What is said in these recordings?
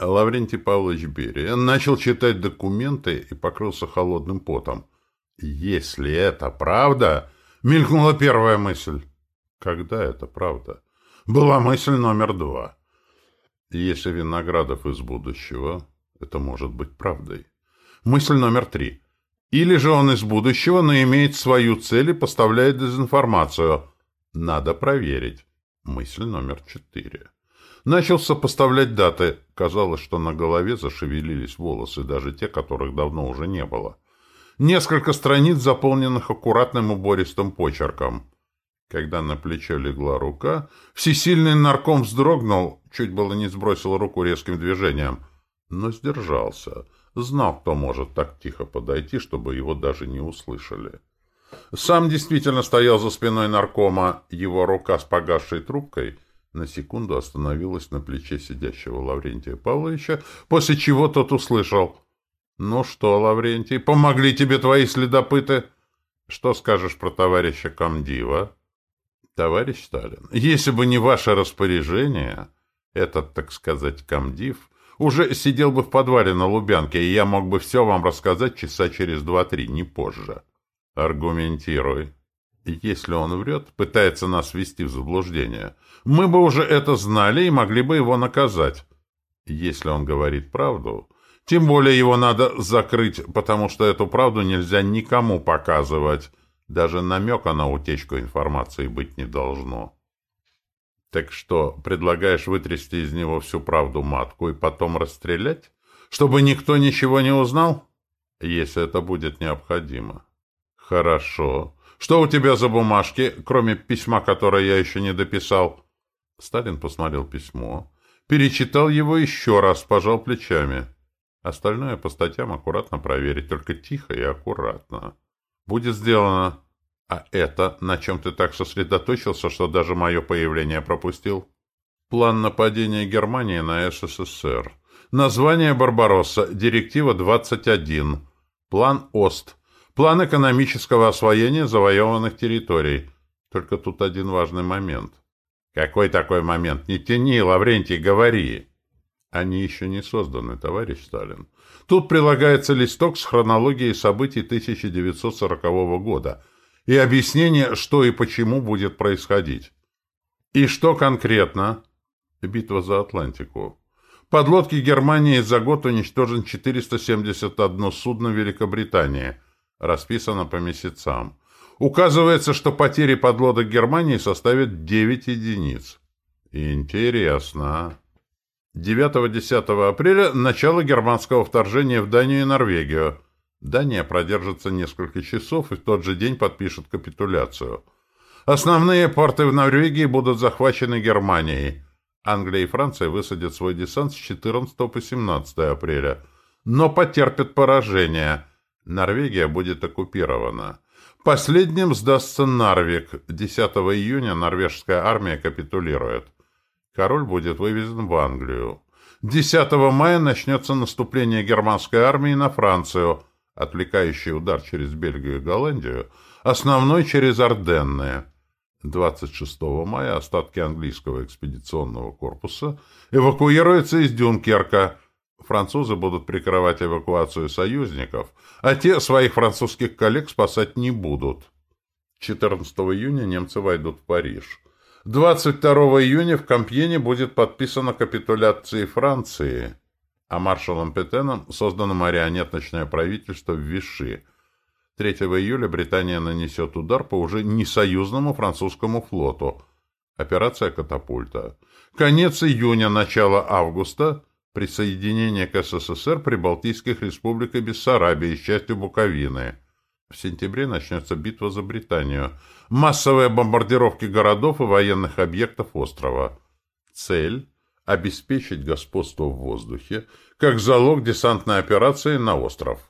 Лаврентий Павлович Берия начал читать документы и покрылся холодным потом. «Если это правда...» — мелькнула первая мысль. «Когда это правда?» Была мысль номер два. Если Виноградов из будущего, это может быть правдой. Мысль номер три. Или же он из будущего, но имеет свою цель и поставляет дезинформацию. Надо проверить. Мысль номер четыре. Начал сопоставлять даты. Казалось, что на голове зашевелились волосы, даже те, которых давно уже не было. Несколько страниц, заполненных аккуратным убористым почерком. Когда на плечо легла рука, всесильный нарком вздрогнул, чуть было не сбросил руку резким движением, но сдержался. Знал, кто может так тихо подойти, чтобы его даже не услышали. Сам действительно стоял за спиной наркома, его рука с погасшей трубкой — на секунду остановилась на плече сидящего Лаврентия Павловича, после чего тот услышал. «Ну что, Лаврентий, помогли тебе твои следопыты? Что скажешь про товарища Камдива?» «Товарищ Сталин, если бы не ваше распоряжение, этот, так сказать, Камдив уже сидел бы в подвале на Лубянке, и я мог бы все вам рассказать часа через два-три, не позже. Аргументируй». Если он врет, пытается нас ввести в заблуждение, мы бы уже это знали и могли бы его наказать. Если он говорит правду, тем более его надо закрыть, потому что эту правду нельзя никому показывать. Даже намека на утечку информации быть не должно. Так что, предлагаешь вытрясти из него всю правду матку и потом расстрелять? Чтобы никто ничего не узнал? Если это будет необходимо. Хорошо. Что у тебя за бумажки, кроме письма, которое я еще не дописал?» Сталин посмотрел письмо, перечитал его еще раз, пожал плечами. Остальное по статьям аккуратно проверить, только тихо и аккуратно. «Будет сделано». «А это, на чем ты так сосредоточился, что даже мое появление пропустил?» «План нападения Германии на СССР». Название «Барбаросса», директива 21. План ОСТ. План экономического освоения завоеванных территорий. Только тут один важный момент. Какой такой момент? Не тяни, Лаврентий, говори. Они еще не созданы, товарищ Сталин. Тут прилагается листок с хронологией событий 1940 года и объяснение, что и почему будет происходить. И что конкретно? Битва за Атлантику. Подлодки Германии за год уничтожен 471 судно Великобритании – расписано по месяцам. Указывается, что потери подлодок Германии составят 9 единиц. Интересно. 9-10 апреля – начало германского вторжения в Данию и Норвегию. Дания продержится несколько часов и в тот же день подпишет капитуляцию. Основные порты в Норвегии будут захвачены Германией. Англия и Франция высадят свой десант с 14 по 17 апреля, но потерпят поражение – Норвегия будет оккупирована. Последним сдастся Нарвик. 10 июня норвежская армия капитулирует. Король будет вывезен в Англию. 10 мая начнется наступление германской армии на Францию, отвлекающий удар через Бельгию и Голландию, основной через Орденны. 26 мая остатки английского экспедиционного корпуса эвакуируются из Дюнкерка – Французы будут прикрывать эвакуацию союзников, а те своих французских коллег спасать не будут. 14 июня немцы войдут в Париж. 22 июня в Компьене будет подписана капитуляция Франции, а маршалом Петеном создано марионеточное правительство в Виши. 3 июля Британия нанесет удар по уже несоюзному французскому флоту. Операция «Катапульта». Конец июня, начало августа – присоединение к СССР Прибалтийских республик и Бессарабии с частью Буковины. В сентябре начнется битва за Британию. Массовые бомбардировки городов и военных объектов острова. Цель – обеспечить господство в воздухе, как залог десантной операции на остров.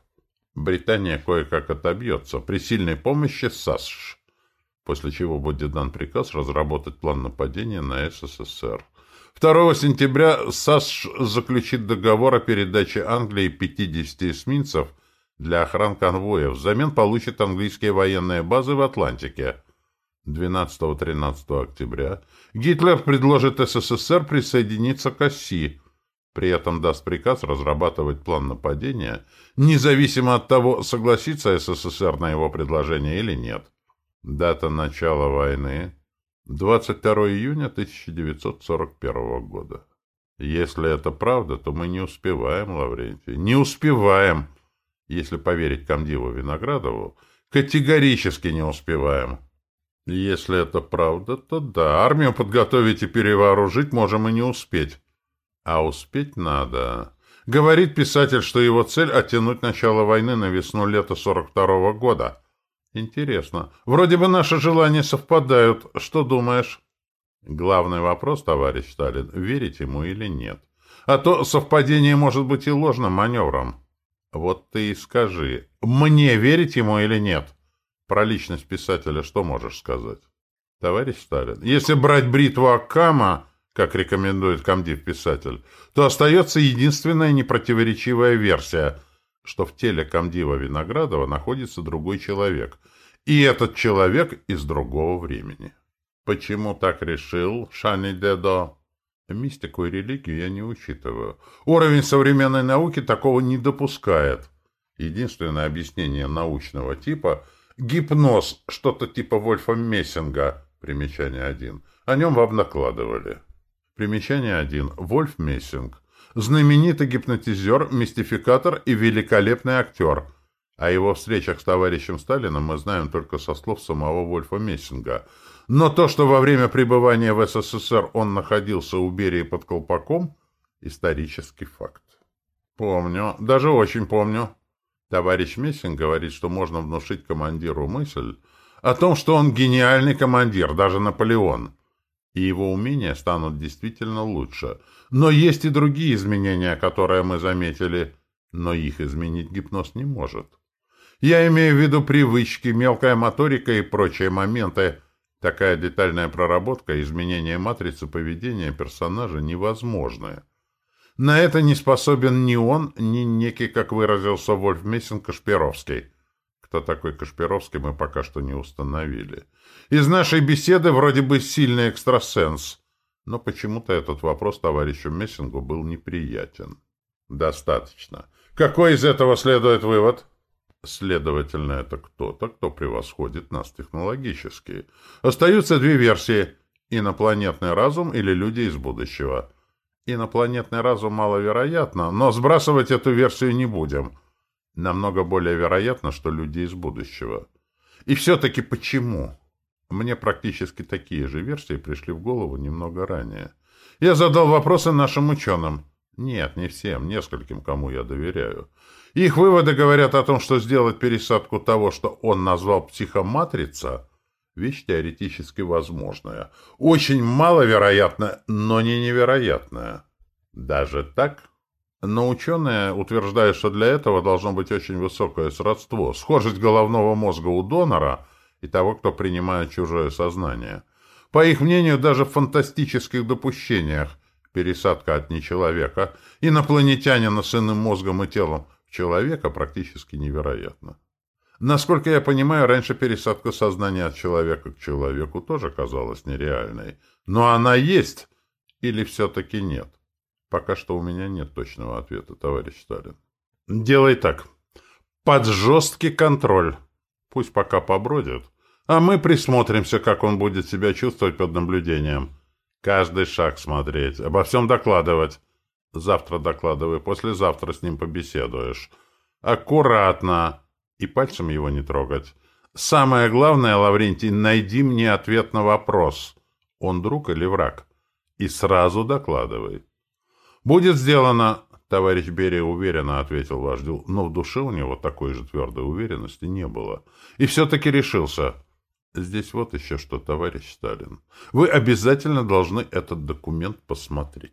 Британия кое-как отобьется при сильной помощи САСШ, после чего будет дан приказ разработать план нападения на СССР. 2 сентября САС заключит договор о передаче Англии 50 эсминцев для охран конвоев. Взамен получит английские военные базы в Атлантике. 12-13 октября Гитлер предложит СССР присоединиться к оси. При этом даст приказ разрабатывать план нападения, независимо от того, согласится СССР на его предложение или нет. Дата начала войны – 22 июня 1941 года. Если это правда, то мы не успеваем, Лаврентий, не успеваем. Если поверить Камдиву Виноградову, категорически не успеваем. Если это правда, то да, армию подготовить и перевооружить можем и не успеть. А успеть надо. Говорит писатель, что его цель — оттянуть начало войны на весну-лето 42-го года. Интересно. Вроде бы наши желания совпадают. Что думаешь? Главный вопрос, товарищ Сталин, верить ему или нет. А то совпадение может быть и ложным маневром. Вот ты и скажи, мне верить ему или нет? Про личность писателя что можешь сказать? Товарищ Сталин, если брать бритву Аккама, как рекомендует комдив-писатель, то остается единственная непротиворечивая версия, что в теле комдива Виноградова находится другой человек, и этот человек из другого времени. Почему так решил Шани Дедо? Мистику и религию я не учитываю. Уровень современной науки такого не допускает. Единственное объяснение научного типа – Гипноз, что-то типа Вольфа Мессинга. Примечание 1. О нем вам накладывали. Примечание 1. Вольф Мессинг. Знаменитый гипнотизер, мистификатор и великолепный актер. О его встречах с товарищем Сталином мы знаем только со слов самого Вольфа Мессинга. Но то, что во время пребывания в СССР он находился у Берии под колпаком, исторический факт. Помню, даже очень помню. Товарищ Мессин говорит, что можно внушить командиру мысль о том, что он гениальный командир, даже Наполеон, и его умения станут действительно лучше. Но есть и другие изменения, которые мы заметили, но их изменить гипноз не может. Я имею в виду привычки, мелкая моторика и прочие моменты. Такая детальная проработка и изменение матрицы поведения персонажа невозможны. На это не способен ни он, ни некий, как выразился Вольф Мессин, Кашпировский. Кто такой Кашпировский, мы пока что не установили. Из нашей беседы вроде бы сильный экстрасенс, но почему-то этот вопрос товарищу Мессингу был неприятен. Достаточно. Какой из этого следует вывод? Следовательно, это кто-то, кто превосходит нас технологически. Остаются две версии – инопланетный разум или люди из будущего – Инопланетный разум маловероятно, но сбрасывать эту версию не будем. Намного более вероятно, что люди из будущего. И все-таки почему? Мне практически такие же версии пришли в голову немного ранее. Я задал вопросы нашим ученым. Нет, не всем, нескольким, кому я доверяю. Их выводы говорят о том, что сделать пересадку того, что он назвал психоматрица, Вещь теоретически возможная. Очень маловероятная, но не невероятная. Даже так? Но ученые утверждают, что для этого должно быть очень высокое сродство, схожесть головного мозга у донора и того, кто принимает чужое сознание. По их мнению, даже в фантастических допущениях пересадка от нечеловека, инопланетянина с иным мозгом и телом в человека практически невероятна. Насколько я понимаю, раньше пересадка сознания от человека к человеку тоже казалась нереальной. Но она есть или все-таки нет? Пока что у меня нет точного ответа, товарищ Сталин. Делай так. Под жесткий контроль. Пусть пока побродит. А мы присмотримся, как он будет себя чувствовать под наблюдением. Каждый шаг смотреть, обо всем докладывать. Завтра докладывай, послезавтра с ним побеседуешь. Аккуратно и пальцем его не трогать. Самое главное, Лаврентий, найди мне ответ на вопрос. Он друг или враг? И сразу докладывай. Будет сделано, товарищ Берия уверенно ответил вождю, но в душе у него такой же твердой уверенности не было. И все-таки решился. Здесь вот еще что, товарищ Сталин. Вы обязательно должны этот документ посмотреть.